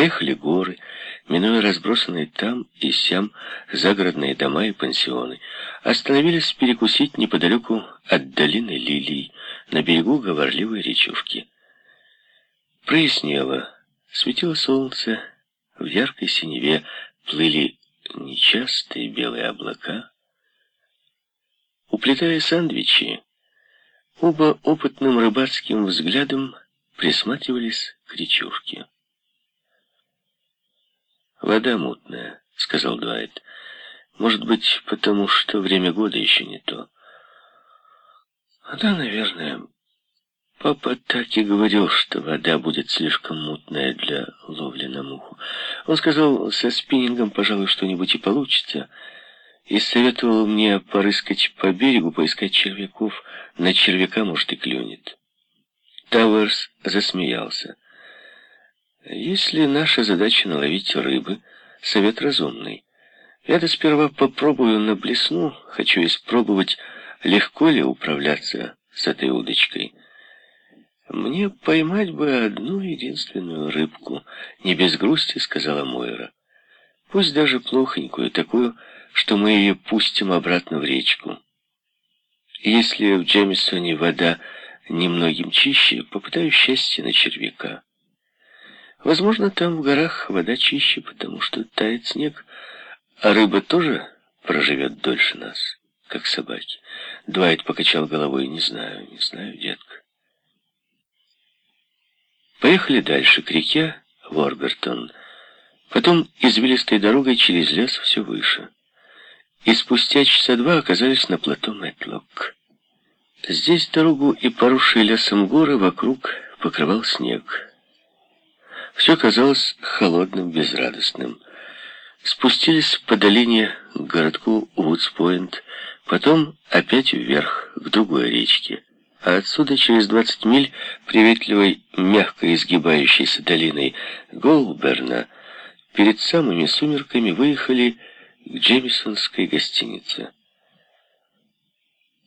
Проехали горы, минуя разбросанные там и сям загородные дома и пансионы. Остановились перекусить неподалеку от долины Лилий, на берегу говорливой речушки. Прояснело, светило солнце, в яркой синеве плыли нечастые белые облака. Уплетая сандвичи, оба опытным рыбацким взглядом присматривались к речушке. «Вода мутная», — сказал Дуайт. «Может быть, потому что время года еще не то». «Да, наверное. Папа так и говорил, что вода будет слишком мутная для ловли на муху. Он сказал, со спиннингом, пожалуй, что-нибудь и получится» и советовал мне порыскать по берегу, поискать червяков. На червяка, может, и клюнет. Тауэрс засмеялся. Если наша задача наловить рыбы, совет разумный. Я-то сперва попробую на блесну, хочу испробовать, легко ли управляться с этой удочкой. Мне поймать бы одну единственную рыбку, не без грусти, сказала Мойра. Пусть даже плохонькую, такую, что мы ее пустим обратно в речку. Если в Джемисоне вода немногим чище, попытаю счастье на червяка. Возможно, там в горах вода чище, потому что тает снег, а рыба тоже проживет дольше нас, как собаки. Дуайт покачал головой. Не знаю, не знаю, детка. Поехали дальше, к реке Ворбертон. Потом извилистой дорогой через лес все выше и спустя часа два оказались на плато Мэтлок. Здесь дорогу и поросшие лесом горы вокруг покрывал снег. Все казалось холодным, безрадостным. Спустились по долине к городку Вудспойнт, потом опять вверх, к другой речке. А отсюда через 20 миль приветливой, мягко изгибающейся долиной Голберна перед самыми сумерками выехали к Джемисонской гостинице.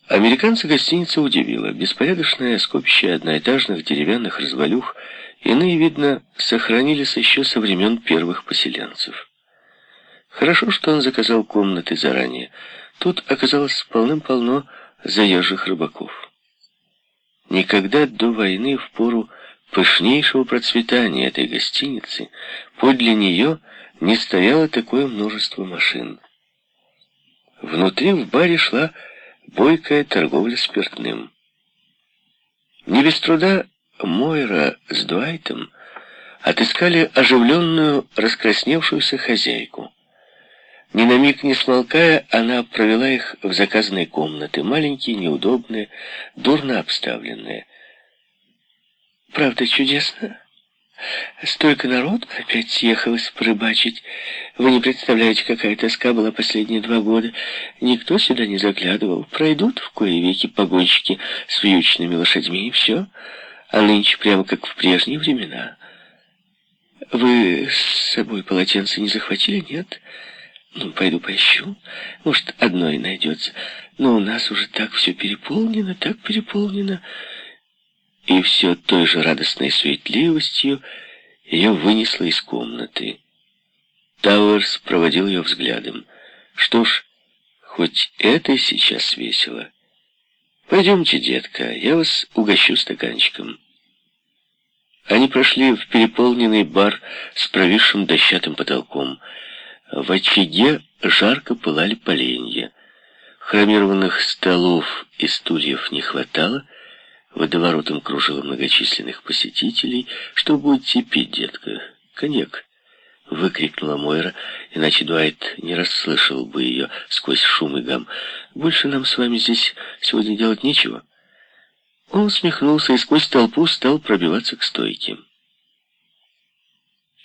Американца гостиница удивила. Беспорядочное скопище одноэтажных деревянных развалюх, иные, видно, сохранились еще со времен первых поселенцев. Хорошо, что он заказал комнаты заранее. Тут оказалось полным-полно заезжих рыбаков. Никогда до войны в пору пышнейшего процветания этой гостиницы подле нее не стояло такое множество машин. Внутри в баре шла бойкая торговля спиртным. Не без труда Мойра с Дуайтом отыскали оживленную, раскрасневшуюся хозяйку. Ни на миг не смолкая, она провела их в заказанные комнаты, маленькие, неудобные, дурно обставленные. «Правда чудесно?» Столько народ опять съехалось порыбачить. Вы не представляете, какая тоска была последние два года. Никто сюда не заглядывал. Пройдут в кое веки погонщики с вьючными лошадьми, и все. А нынче прямо как в прежние времена. Вы с собой полотенце не захватили, нет? Ну, пойду поищу. Может, одно и найдется. Но у нас уже так все переполнено, так переполнено и все той же радостной суетливостью ее вынесло из комнаты. Тауэрс проводил ее взглядом. Что ж, хоть это сейчас весело. Пойдемте, детка, я вас угощу стаканчиком. Они прошли в переполненный бар с провисшим дощатым потолком. В очаге жарко пылали поленья. Хромированных столов и стульев не хватало, Водоворотом кружило многочисленных посетителей. «Что будете пить, детка? Коньяк!» — выкрикнула Мойра, иначе Дуайт не расслышал бы ее сквозь шум и гам. «Больше нам с вами здесь сегодня делать нечего». Он усмехнулся и сквозь толпу стал пробиваться к стойке.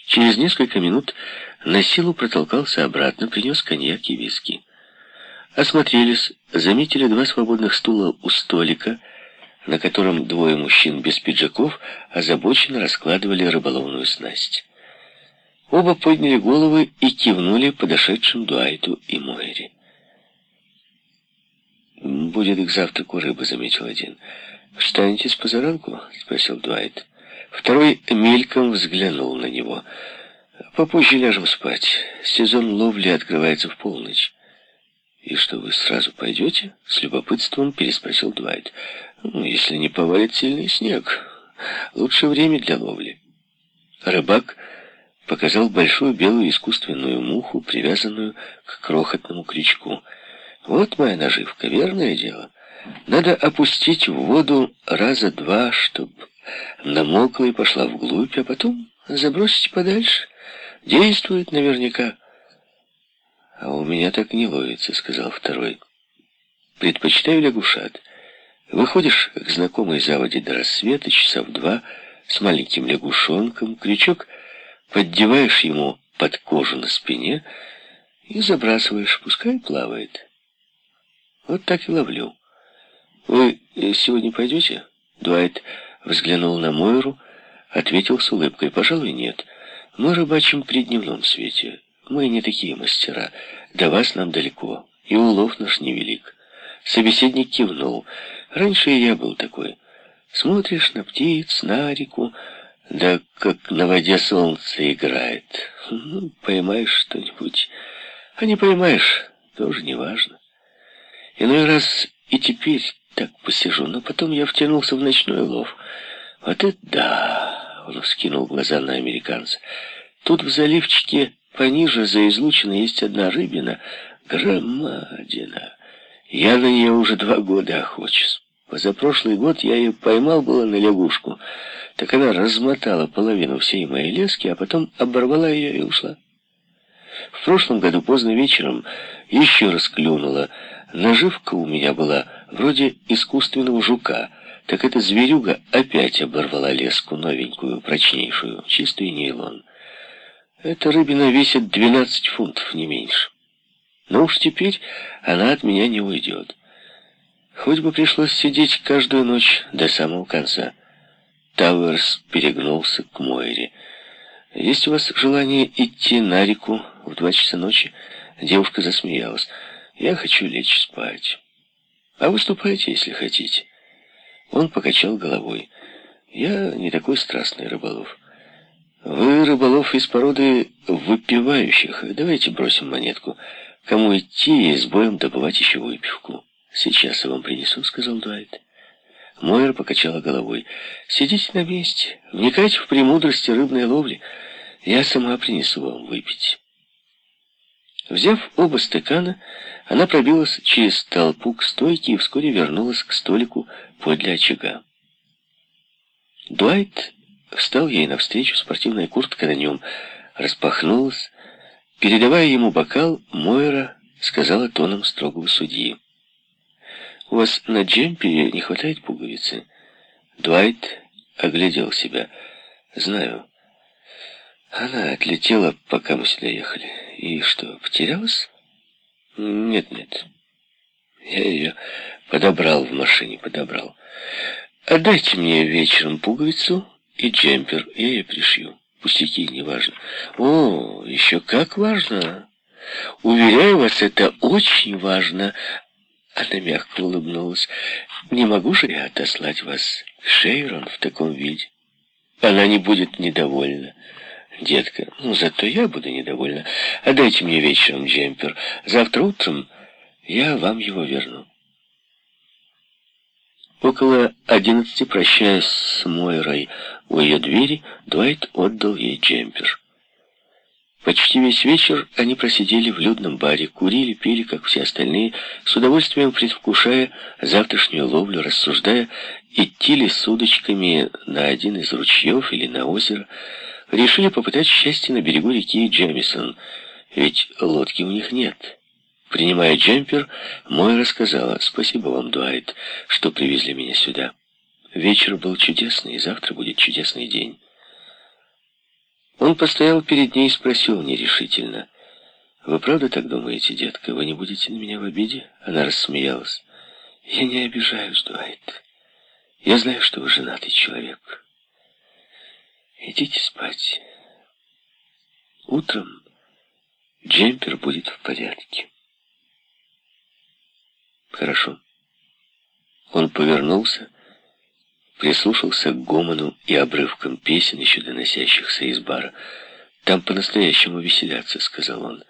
Через несколько минут на силу протолкался обратно, принес коньяк и виски. Осмотрелись, заметили два свободных стула у столика — на котором двое мужчин без пиджаков озабоченно раскладывали рыболовную снасть. Оба подняли головы и кивнули подошедшим Дуайту и Мойре. «Будет к завтраку рыба», — заметил один. «Встанете с позаранку?» — спросил Дуайт. Второй мельком взглянул на него. Попозже ляжем спать. Сезон ловли открывается в полночь. «И что, вы сразу пойдете?» — с любопытством переспросил Дуайт. «Ну, если не повалит сильный снег. Лучше время для ловли». Рыбак показал большую белую искусственную муху, привязанную к крохотному крючку. «Вот моя наживка, верное дело. Надо опустить в воду раза два, чтоб намокла и пошла вглубь, а потом забросить подальше. Действует наверняка». «А у меня так не ловится», — сказал второй. «Предпочитаю лягушат. Выходишь к знакомой заводе до рассвета, часа в два, с маленьким лягушонком, крючок поддеваешь ему под кожу на спине и забрасываешь, пускай плавает. Вот так и ловлю. Вы сегодня пойдете? Дуайт взглянул на Мойру, ответил с улыбкой. Пожалуй, нет. Мы рыбачим при дневном свете. Мы не такие мастера. До вас нам далеко, и улов наш невелик. Собеседник кивнул. Раньше я был такой. Смотришь на птиц, на реку, да как на воде солнце играет. Ну, поймаешь что-нибудь, а не поймаешь, тоже не важно. Иной раз и теперь так посижу, но потом я втянулся в ночной лов. Вот это да! Он вскинул глаза на американца. Тут в заливчике пониже за излучиной есть одна рыбина, громадина. Я на нее уже два года охочусь. Позапрошлый год я ее поймал было на лягушку, так она размотала половину всей моей лески, а потом оборвала ее и ушла. В прошлом году поздно вечером еще раз клюнула. Наживка у меня была вроде искусственного жука, так эта зверюга опять оборвала леску новенькую, прочнейшую, чистый нейлон. Эта рыбина весит 12 фунтов, не меньше. Но уж теперь она от меня не уйдет. Хоть бы пришлось сидеть каждую ночь до самого конца. Тауэрс перегнулся к Мойре. «Есть у вас желание идти на реку в два часа ночи?» Девушка засмеялась. «Я хочу лечь спать. А выступайте, если хотите». Он покачал головой. «Я не такой страстный рыболов. Вы рыболов из породы выпивающих. Давайте бросим монетку. Кому идти и с боем добывать еще выпивку?» «Сейчас я вам принесу», — сказал Дуайт. Мойер покачала головой. «Сидите на месте, вникайте в премудрости рыбной ловли. Я сама принесу вам выпить». Взяв оба стакана, она пробилась через толпу к стойке и вскоре вернулась к столику подле очага. Дуайт встал ей навстречу, спортивная куртка на нем распахнулась. Передавая ему бокал, Мойра сказала тоном строгого судьи. У вас на джемпере не хватает пуговицы?» Дуайт оглядел себя. «Знаю. Она отлетела, пока мы сюда ехали. И что, потерялась?» «Нет-нет. Я ее подобрал в машине, подобрал. Отдайте мне вечером пуговицу и джемпер, я ее пришью. Пустяки, неважно. О, еще как важно. Уверяю вас, это очень важно. Она мягко улыбнулась. «Не могу же я отослать вас к Шейрон в таком виде. Она не будет недовольна». «Детка, ну зато я буду недовольна. Отдайте мне вечером джемпер. Завтра утром я вам его верну». Около одиннадцати, прощаясь с Мойрой у ее двери, Дуайт отдал ей джемпер. Почти весь вечер они просидели в людном баре, курили, пили, как все остальные, с удовольствием предвкушая завтрашнюю ловлю, рассуждая, идти ли с удочками на один из ручьев или на озеро. Решили попытать счастье на берегу реки Джемисон, ведь лодки у них нет. Принимая джемпер, Мой рассказала, «Спасибо вам, Дуайт, что привезли меня сюда. Вечер был чудесный, и завтра будет чудесный день». Он постоял перед ней и спросил нерешительно. «Вы правда так думаете, детка? Вы не будете на меня в обиде?» Она рассмеялась. «Я не обижаюсь, Дуайт. Я знаю, что вы женатый человек. Идите спать. Утром джемпер будет в порядке». «Хорошо». Он повернулся прислушался к гомону и обрывкам песен, еще доносящихся из бара. Там по-настоящему веселятся», — сказал он.